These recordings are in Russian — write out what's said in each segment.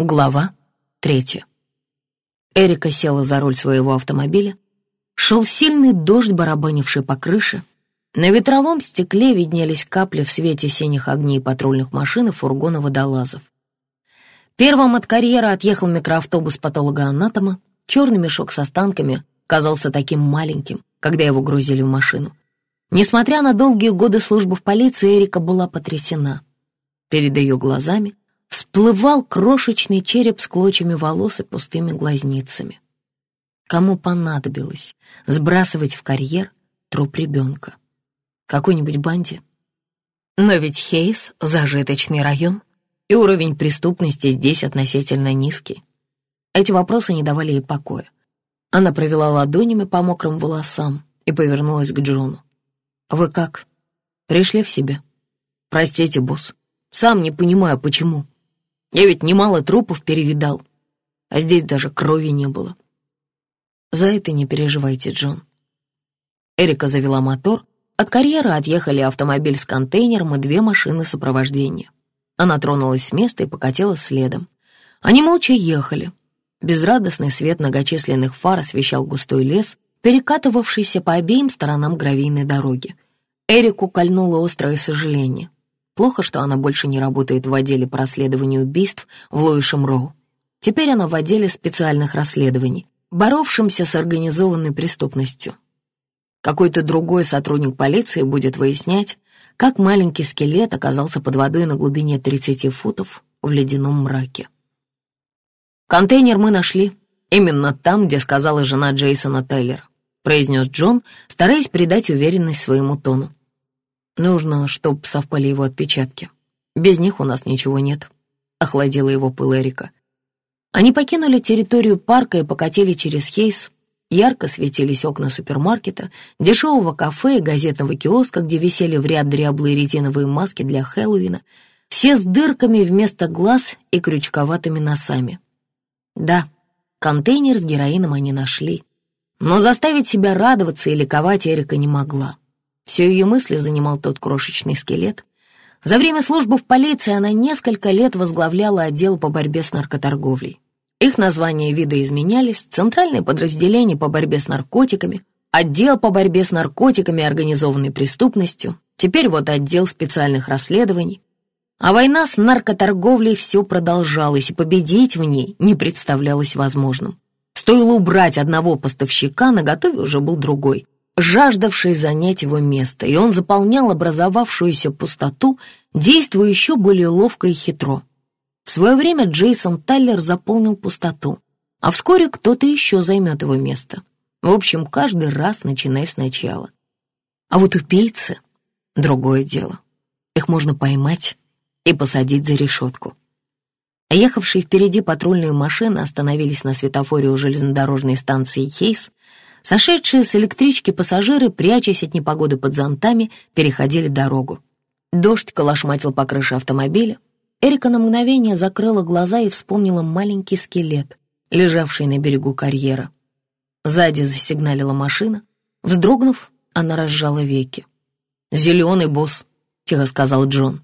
Глава третья. Эрика села за руль своего автомобиля. Шел сильный дождь, барабанивший по крыше. На ветровом стекле виднелись капли в свете синих огней патрульных машин и фургона водолазов. Первым от карьера отъехал микроавтобус патолога-анатома. Черный мешок с останками казался таким маленьким, когда его грузили в машину. Несмотря на долгие годы службы в полиции, Эрика была потрясена. Перед ее глазами всплывал крошечный череп с клочьями волос и пустыми глазницами. Кому понадобилось сбрасывать в карьер труп ребенка? Какой-нибудь банде? Но ведь Хейс — зажиточный район, и уровень преступности здесь относительно низкий. Эти вопросы не давали ей покоя. Она провела ладонями по мокрым волосам и повернулась к Джону. «Вы как? Пришли в себя?» «Простите, босс, сам не понимаю, почему. Я ведь немало трупов перевидал, а здесь даже крови не было. За это не переживайте, Джон. Эрика завела мотор, от карьера отъехали автомобиль с контейнером и две машины сопровождения. Она тронулась с места и покатила следом. Они молча ехали. Безрадостный свет многочисленных фар освещал густой лес, перекатывавшийся по обеим сторонам гравийной дороги. Эрику кольнуло острое сожаление. Плохо, что она больше не работает в отделе по расследованию убийств в Луишем Роу. Теперь она в отделе специальных расследований, боровшемся с организованной преступностью. Какой-то другой сотрудник полиции будет выяснять, как маленький скелет оказался под водой на глубине 30 футов в ледяном мраке. «Контейнер мы нашли. Именно там, где сказала жена Джейсона Тейлера», произнес Джон, стараясь придать уверенность своему тону. Нужно, чтоб совпали его отпечатки. Без них у нас ничего нет», — охладила его пыл Эрика. Они покинули территорию парка и покатили через Хейс. Ярко светились окна супермаркета, дешевого кафе и газетного киоска, где висели в ряд дряблые резиновые маски для Хэллоуина, все с дырками вместо глаз и крючковатыми носами. Да, контейнер с героином они нашли. Но заставить себя радоваться и ликовать Эрика не могла. Все ее мысли занимал тот крошечный скелет. За время службы в полиции она несколько лет возглавляла отдел по борьбе с наркоторговлей. Их названия вида изменялись, центральное подразделение по борьбе с наркотиками, отдел по борьбе с наркотиками и организованной преступностью, теперь вот отдел специальных расследований. А война с наркоторговлей все продолжалась, и победить в ней не представлялось возможным. Стоило убрать одного поставщика, на готове уже был другой — жаждавший занять его место, и он заполнял образовавшуюся пустоту, действуя еще более ловко и хитро. В свое время Джейсон Тайлер заполнил пустоту, а вскоре кто-то еще займет его место. В общем, каждый раз начиная сначала. А вот убийцы — другое дело. Их можно поймать и посадить за решетку. Ехавшие впереди патрульные машины остановились на светофоре у железнодорожной станции Хейс, Сошедшие с электрички пассажиры, прячась от непогоды под зонтами, переходили дорогу. Дождь колошматил по крыше автомобиля. Эрика на мгновение закрыла глаза и вспомнила маленький скелет, лежавший на берегу карьера. Сзади засигналила машина. Вздрогнув, она разжала веки. «Зеленый босс», — тихо сказал Джон.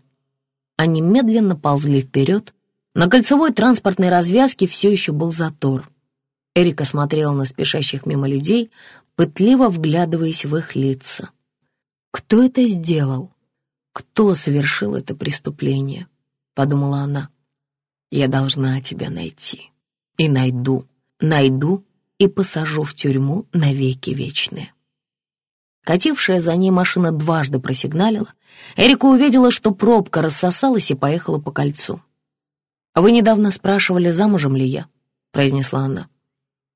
Они медленно ползли вперед. На кольцевой транспортной развязке все еще был затор. Эрика смотрела на спешащих мимо людей, пытливо вглядываясь в их лица. «Кто это сделал? Кто совершил это преступление?» — подумала она. «Я должна тебя найти. И найду, найду и посажу в тюрьму навеки вечные». Катившая за ней машина дважды просигналила. Эрика увидела, что пробка рассосалась и поехала по кольцу. «Вы недавно спрашивали, замужем ли я?» — произнесла она.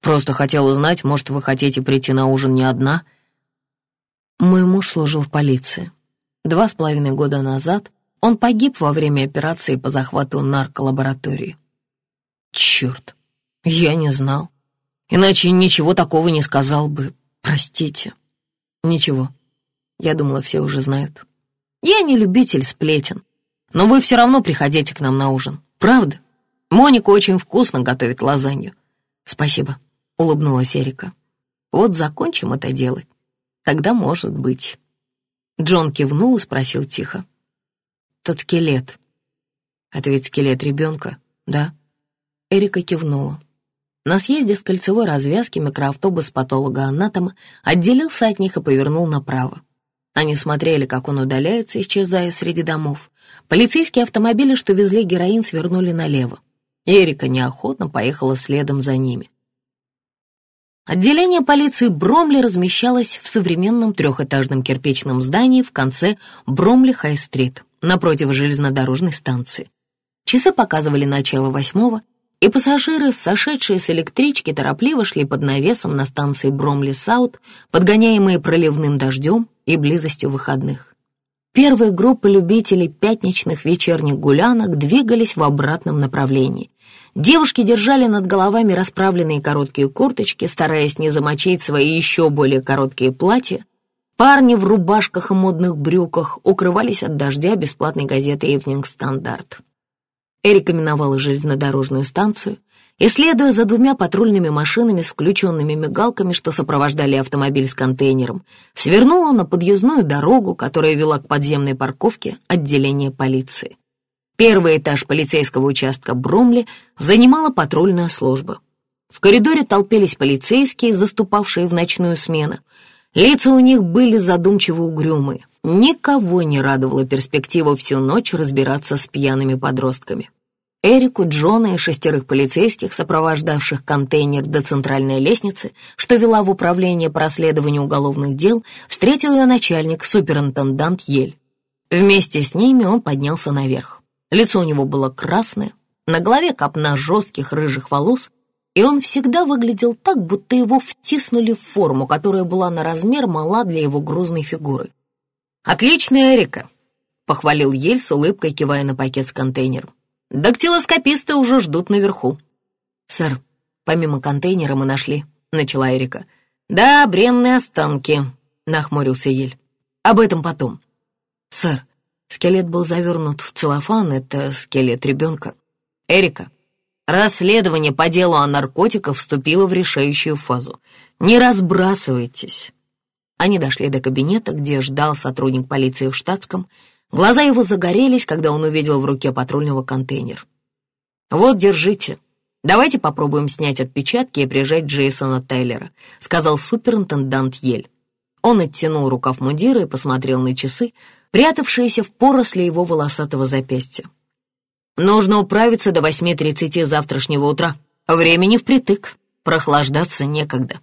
Просто хотел узнать, может, вы хотите прийти на ужин не одна?» Мой муж служил в полиции. Два с половиной года назад он погиб во время операции по захвату нарколаборатории. Черт, я не знал. Иначе ничего такого не сказал бы. Простите. Ничего. Я думала, все уже знают. Я не любитель сплетен. Но вы все равно приходите к нам на ужин. Правда? Моника очень вкусно готовит лазанью. Спасибо. — улыбнулась Эрика. «Вот закончим это делать. Тогда может быть». Джон кивнул и спросил тихо. «Тот скелет. Это ведь скелет ребенка, да?» Эрика кивнула. На съезде с кольцевой развязки микроавтобус патолога-анатома отделился от них и повернул направо. Они смотрели, как он удаляется, исчезая среди домов. Полицейские автомобили, что везли героин, свернули налево. Эрика неохотно поехала следом за ними. Отделение полиции Бромли размещалось в современном трехэтажном кирпичном здании в конце Бромли-Хай-стрит, напротив железнодорожной станции. Часы показывали начало восьмого, и пассажиры, сошедшие с электрички, торопливо шли под навесом на станции Бромли-Саут, подгоняемые проливным дождем и близостью выходных. Первые группы любителей пятничных вечерних гулянок двигались в обратном направлении. Девушки держали над головами расправленные короткие курточки, стараясь не замочить свои еще более короткие платья. Парни в рубашках и модных брюках укрывались от дождя бесплатной газеты «Ивнинг Стандарт». Эрика миновала железнодорожную станцию и, следуя за двумя патрульными машинами с включенными мигалками, что сопровождали автомобиль с контейнером, свернула на подъездную дорогу, которая вела к подземной парковке отделения полиции. Первый этаж полицейского участка Бромли занимала патрульная служба. В коридоре толпились полицейские, заступавшие в ночную смену. Лица у них были задумчиво угрюмые. Никого не радовала перспектива всю ночь разбираться с пьяными подростками. Эрику, Джона и шестерых полицейских, сопровождавших контейнер до центральной лестницы, что вела в управление по расследованию уголовных дел, встретил ее начальник, суперинтендант Ель. Вместе с ними он поднялся наверх. Лицо у него было красное, на голове копна жестких рыжих волос, и он всегда выглядел так, будто его втиснули в форму, которая была на размер мала для его грузной фигуры. «Отличная Эрика!» — похвалил Ель с улыбкой, кивая на пакет с контейнером. «Дактилоскописты уже ждут наверху». «Сэр, помимо контейнера мы нашли», — начала Эрика. «Да, бренные останки», — нахмурился Ель. «Об этом потом». «Сэр, скелет был завернут в целлофан, это скелет ребенка». «Эрика, расследование по делу о наркотиках вступило в решающую фазу. Не разбрасывайтесь». Они дошли до кабинета, где ждал сотрудник полиции в штатском. Глаза его загорелись, когда он увидел в руке патрульного контейнер. «Вот, держите. Давайте попробуем снять отпечатки и прижать Джейсона Тейлера», сказал суперинтендант Ель. Он оттянул рукав мундира и посмотрел на часы, прятавшиеся в поросли его волосатого запястья. «Нужно управиться до 8.30 завтрашнего утра. Времени впритык. Прохлаждаться некогда».